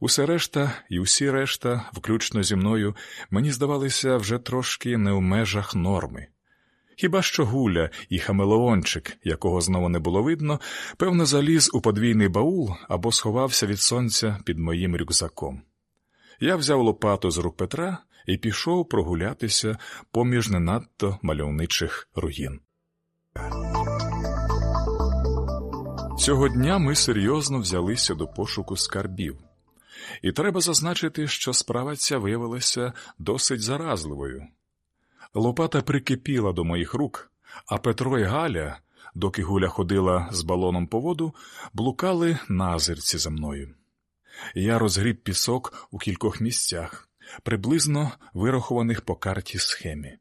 Усе решта і усі решта, включно зі мною, мені здавалися вже трошки не в межах норми. Хіба що гуля і хамелеончик, якого знову не було видно, певно, заліз у подвійний баул або сховався від сонця під моїм рюкзаком. Я взяв лопату з рук Петра і пішов прогулятися поміж не надто мальовничих руїн. Цього дня ми серйозно взялися до пошуку скарбів. І треба зазначити, що справа ця виявилася досить заразливою. Лопата прикипіла до моїх рук, а Петро і Галя, доки Гуля ходила з балоном по воду, блукали на озерці за мною. Я розгріб пісок у кількох місцях, приблизно вирахованих по карті схемі.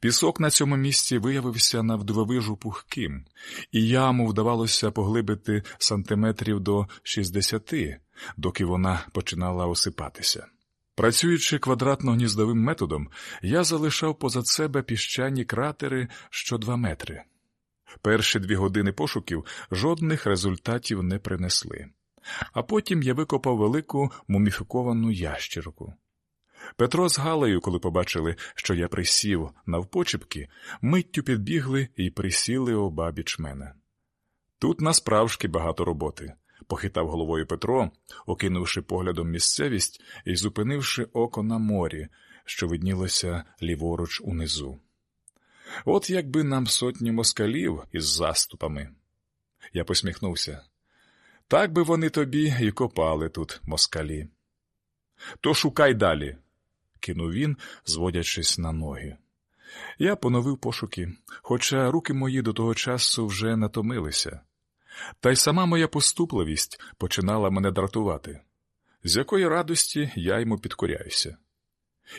Пісок на цьому місці виявився навдивовижу пухким, і яму вдавалося поглибити сантиметрів до 60, доки вона починала осипатися. Працюючи квадратно-гніздовим методом, я залишав позад себе піщані кратери що два метри. Перші дві години пошуків жодних результатів не принесли, а потім я викопав велику муміфіковану ящірку. Петро з Галею, коли побачили, що я присів навпочепки, миттю підбігли і присіли обабіч мене. Тут насправжки багато роботи, похитав головою Петро, окинувши поглядом місцевість і зупинивши око на морі, що виднілося ліворуч унизу. От якби нам сотні москалів із заступами. Я посміхнувся. Так би вони тобі і копали тут, москалі. То шукай далі кинув він, зводячись на ноги. Я поновив пошуки, хоча руки мої до того часу вже натомилися. Та й сама моя поступливість починала мене дратувати, з якої радості я йому підкоряюся.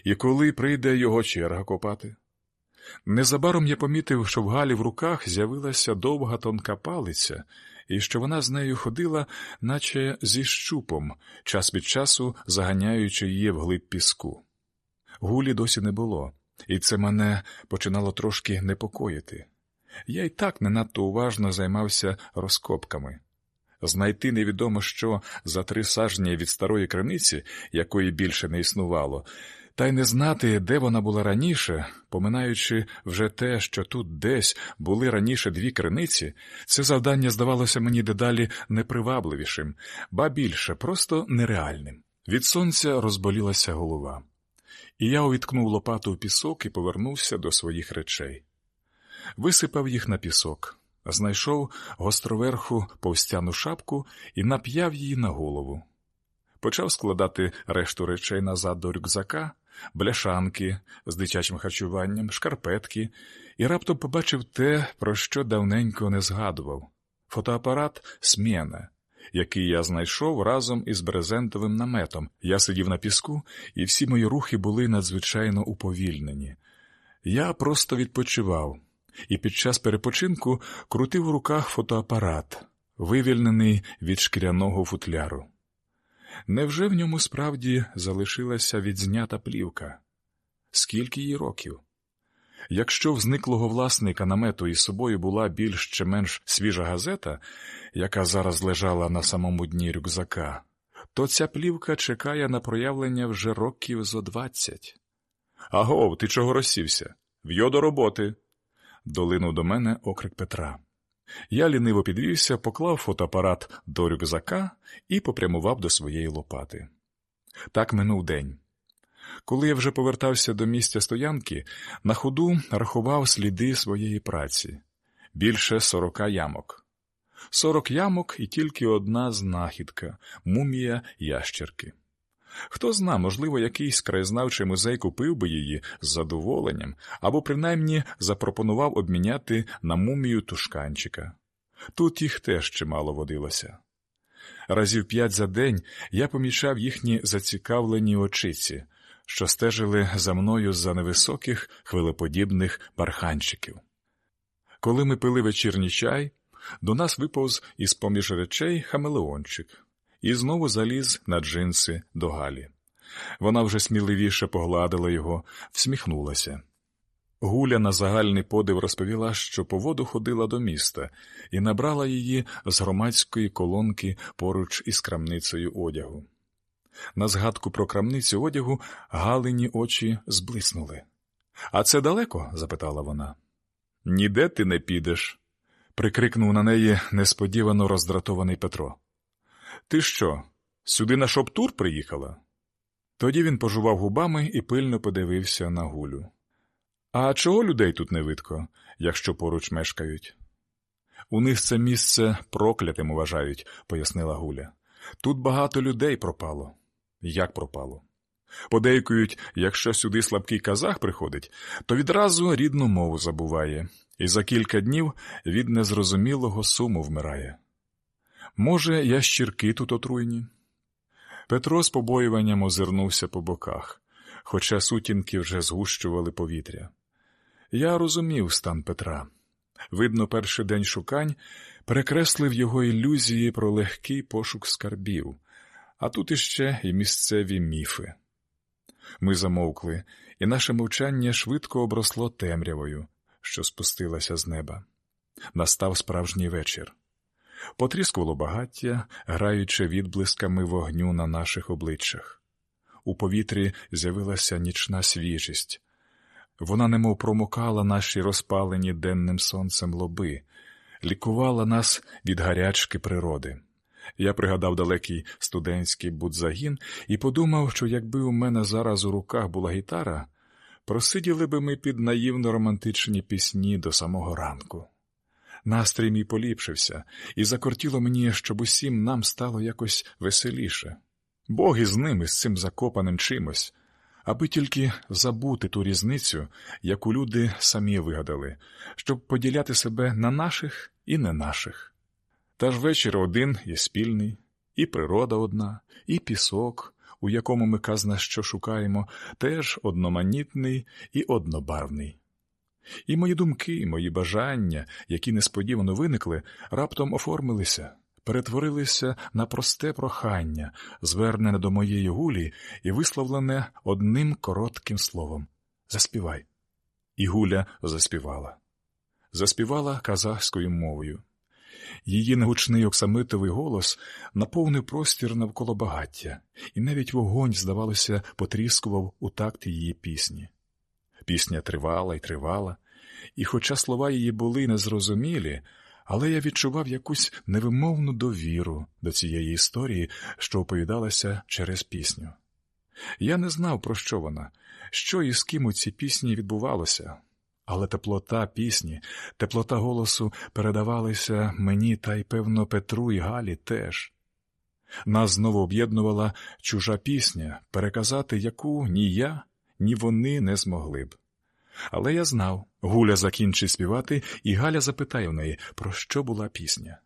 І коли прийде його черга копати. Незабаром я помітив, що в Галі в руках з'явилася довга тонка палиця, і що вона з нею ходила, наче зі щупом, час від часу заганяючи її вглиб піску. Гулі досі не було, і це мене починало трошки непокоїти. Я й так не надто уважно займався розкопками. Знайти невідомо що за три сажні від старої криниці, якої більше не існувало, та й не знати, де вона була раніше, поминаючи вже те, що тут десь були раніше дві криниці, це завдання здавалося мені дедалі непривабливішим, ба більше, просто нереальним. Від сонця розболілася голова і я увіткнув лопату в пісок і повернувся до своїх речей. Висипав їх на пісок, знайшов гостроверху повстяну шапку і нап'яв її на голову. Почав складати решту речей назад до рюкзака, бляшанки з дитячим харчуванням, шкарпетки, і раптом побачив те, про що давненько не згадував фотоапарат Смєна, який я знайшов разом із брезентовим наметом. Я сидів на піску, і всі мої рухи були надзвичайно уповільнені. Я просто відпочивав, і під час перепочинку крутив у руках фотоапарат, вивільнений від шкіряного футляру. Невже в ньому справді залишилася відзнята плівка? Скільки їй років? Якщо в зниклого власника намету із собою була більш чи менш свіжа газета, яка зараз лежала на самому дні рюкзака, то ця плівка чекає на проявлення вже років зо двадцять. Агов, ти чого розсівся? В'йо до роботи. Долинув до мене окрик Петра. Я ліниво підвівся, поклав фотоапарат до рюкзака і попрямував до своєї лопати. Так минув день. Коли я вже повертався до місця стоянки, на ходу рахував сліди своєї праці більше сорока ямок. Сорок ямок і тільки одна знахідка мумія ящерки. Хто зна, можливо, якийсь краєзнавчий музей купив би її з задоволенням або принаймні запропонував обміняти на мумію тушканчика. Тут їх теж чимало водилося. Разів п'ять за день я помічав їхні зацікавлені очиці, що стежили за мною за невисоких хвилеподібних барханчиків. Коли ми пили вечірній чай, до нас виповз із поміж речей хамелеончик і знову заліз на джинси до Галі. Вона вже сміливіше погладила його, всміхнулася. Гуля на загальний подив розповіла, що по воду ходила до міста і набрала її з громадської колонки поруч із крамницею одягу. На згадку про крамницю одягу Галині очі зблиснули. А це далеко? запитала вона. Ніде ти не підеш, прикрикнув на неї несподівано роздратований Петро. Ти що, сюди на шоптур приїхала? Тоді він пожував губами і пильно подивився на гулю. А чого людей тут не видко, якщо поруч мешкають? У них це місце проклятим вважають, пояснила Гуля. Тут багато людей пропало. Як пропало? Подейкують, якщо сюди слабкий казах приходить, то відразу рідну мову забуває, і за кілька днів від незрозумілого суму вмирає. Може, ящірки тут отруйні? Петро з побоюванням озирнувся по боках, хоча сутінки вже згущували повітря. Я розумів стан Петра. Видно, перший день шукань перекреслив його ілюзії про легкий пошук скарбів, а тут іще і місцеві міфи. Ми замовкли, і наше мовчання швидко обросло темрявою, що спустилася з неба. Настав справжній вечір. Потріскувало багаття, граючи відблисками вогню на наших обличчях. У повітрі з'явилася нічна свіжість. Вона немов промокала наші розпалені денним сонцем лоби, лікувала нас від гарячки природи. Я пригадав далекий студентський будзагін і подумав, що якби у мене зараз у руках була гітара, просиділи би ми під наївно романтичні пісні до самого ранку. Настрій мій поліпшився, і закортіло мені, щоб усім нам стало якось веселіше. Бог із ними, з цим закопаним чимось, аби тільки забути ту різницю, яку люди самі вигадали, щоб поділяти себе на наших і не наших. Та ж вечір один і спільний, і природа одна, і пісок, у якому ми казна що шукаємо, теж одноманітний і однобарвний. І мої думки, мої бажання, які несподівано виникли, раптом оформилися, перетворилися на просте прохання, звернене до моєї гулі і висловлене одним коротким словом Заспівай. І Гуля заспівала. Заспівала казахською мовою. Її негучний оксамитовий голос наповнив простір навколо багаття, і навіть вогонь, здавалося, потріскував у такт її пісні. Пісня тривала і тривала, і, хоча слова її були незрозумілі, але я відчував якусь невимовну довіру до цієї історії, що оповідалася через пісню. Я не знав, про що вона, що і з ким у цій пісні відбувалося, але теплота пісні, теплота голосу передавалися мені та й, певно, Петру і Галі теж. Нас знову об'єднувала чужа пісня, переказати яку ні я, ні вони не змогли б. Але я знав, Гуля закінчить співати, і Галя запитає в неї, про що була пісня.